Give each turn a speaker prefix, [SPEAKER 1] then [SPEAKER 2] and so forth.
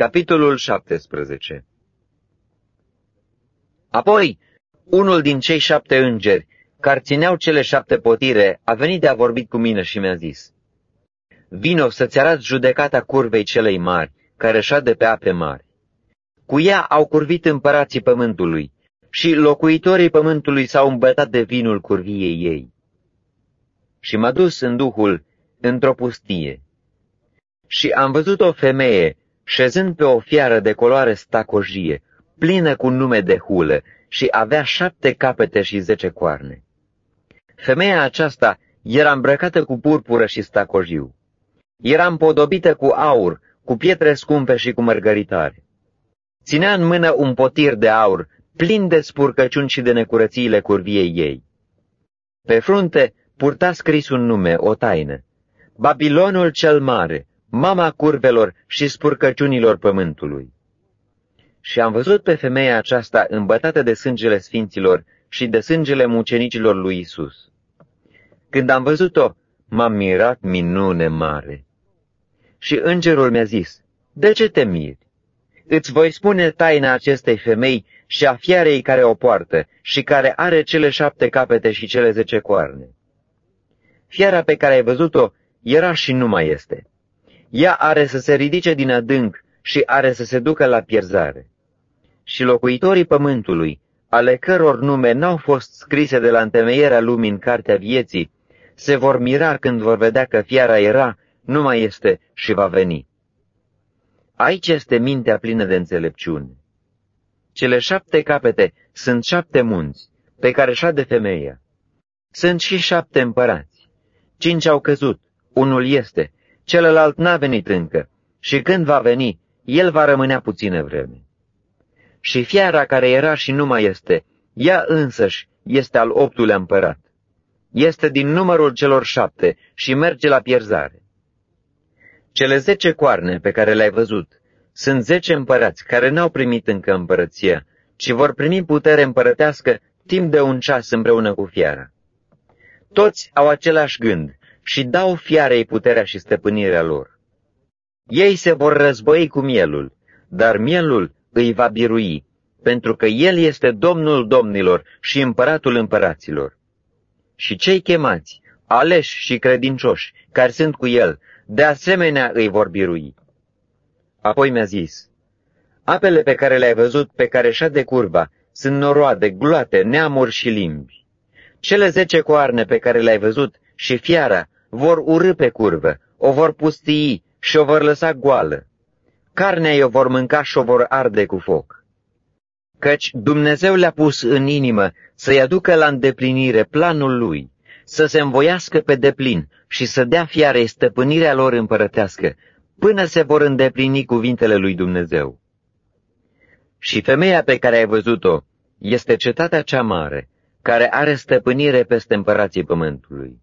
[SPEAKER 1] Capitolul 17 Apoi, unul din cei șapte îngeri, care țineau cele șapte potire, a venit de a vorbit cu mine și mi-a zis, Vino să-ți arăt judecata curvei celei mari, care șade pe ape mari. Cu ea au curvit împărații pământului și locuitorii pământului s-au îmbătat de vinul curviei ei. Și m-a dus în duhul într-o pustie. Și am văzut o femeie șezând pe o fiară de culoare stacojie, plină cu nume de hulă, și avea șapte capete și zece coarne. Femeia aceasta era îmbrăcată cu purpură și stacojiu. Era împodobită cu aur, cu pietre scumpe și cu mărgăritare. Ținea în mână un potir de aur, plin de spurcăciuni și de necurățiile curviei ei. Pe frunte purta scris un nume, o taină. Babilonul cel mare, mama curvelor și spurcăciunilor pământului. Și am văzut pe femeia aceasta îmbătată de sângele sfinților și de sângele mucenicilor lui Isus. Când am văzut-o, m-am mirat minune mare. Și îngerul mi-a zis, de ce te miri? Îți voi spune taina acestei femei și a fiarei care o poartă și care are cele șapte capete și cele zece coarne. Fiara pe care ai văzut-o era și nu mai este. Ea are să se ridice din adânc și are să se ducă la pierzare. Și locuitorii pământului, ale căror nume n-au fost scrise de la întemeierea lumii în cartea vieții, se vor mira când vor vedea că fiara era, nu mai este și va veni. Aici este mintea plină de înțelepciune. Cele șapte capete sunt șapte munți, pe care șade femeia. Sunt și șapte împărați. Cinci au căzut, unul este, celălalt n-a venit încă, și când va veni, el va rămânea puțină vreme. Și fiara care era și nu mai este, ea însăși este al optulea împărat. Este din numărul celor șapte și merge la pierzare. Cele zece coarne pe care le-ai văzut sunt zece împărați care n-au primit încă împărăția, ci vor primi putere împărătească timp de un ceas împreună cu fiara. Toți au același gând și dau fiarei puterea și stăpânirea lor. Ei se vor război cu mielul, dar mielul îi va birui, pentru că el este Domnul domnilor și împăratul împăraților. Și cei chemați, aleși și credincioși, care sunt cu el, de asemenea îi vor birui. Apoi mi-a zis, apele pe care le-ai văzut pe care de curva sunt noroade, gloate, neamuri și limbi. Cele zece coarne pe care le-ai văzut și fiara vor urâ pe curvă, o vor pustii și o vor lăsa goală. Carnea ei o vor mânca și o vor arde cu foc. Căci Dumnezeu le-a pus în inimă să-i aducă la îndeplinire planul lui, să se învoiască pe deplin și să dea fiarei stăpânirea lor împărătească, până se vor îndeplini cuvintele lui Dumnezeu. Și femeia pe care ai văzut-o este cetatea cea mare, care are stăpânire peste împărații pământului.